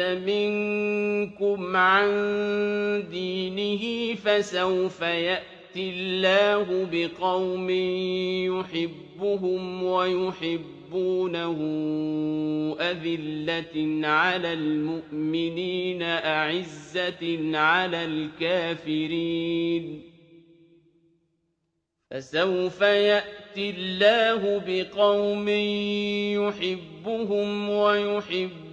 مِنكُمْ عَن دِينِهِ فَسَوْفَ يَأْتِي اللَّهُ بِقَوْمٍ يُحِبُّهُمْ وَيُحِبُّونَهُ أَذِلَّةٍ عَلَى الْمُؤْمِنِينَ أَعِزَّةٍ عَلَى الْكَافِرِينَ. فَسَوْفَ يَأْتِي اللَّهُ بِقَوْمٍ يُحِبُّهُمْ وَيُحِبُّونَهُ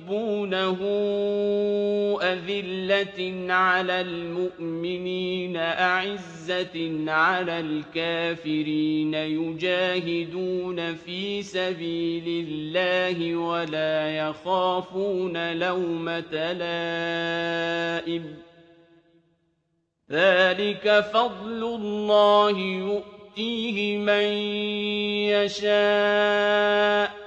أَذِلَّةٍ عَلَى الْمُؤْمِنِينَ أَعِزَّةٍ عَلَى الْكَافِرِينَ يُجَاهِدُونَ فِي سَبِيلِ اللَّهِ وَلَا يَخَافُونَ لَوْمَةَ لَائِمٍ ۚ. ذَٰلِكَ فَضْلُ اللَّهِ يُؤْتِيهِ مَن يَشَاءُ ۚ.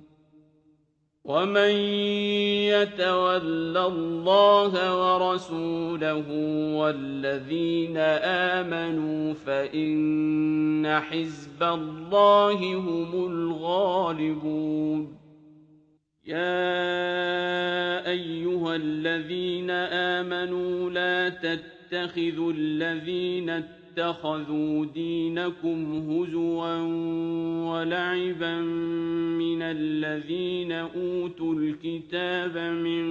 وَمَن يَتَوَلَّ اللَّهَ وَرَسُولَهُ وَالَّذِينَ آمَنُوا فَإِنَّ حِزْبَ اللَّهِ هُمُ الْغَالِبُونَ. يَا أَيُّهَا الَّذِينَ آمَنُوا لَا تَتَّخِذُوا الَّذِينَ اتَّخَذُوا دِينَكُمْ هُزُوًا وَلَعِبًا مِّنَ الَّذِينَ أُوتُوا الْكِتَابَ مِن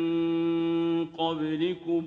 قَبْلِكُمْ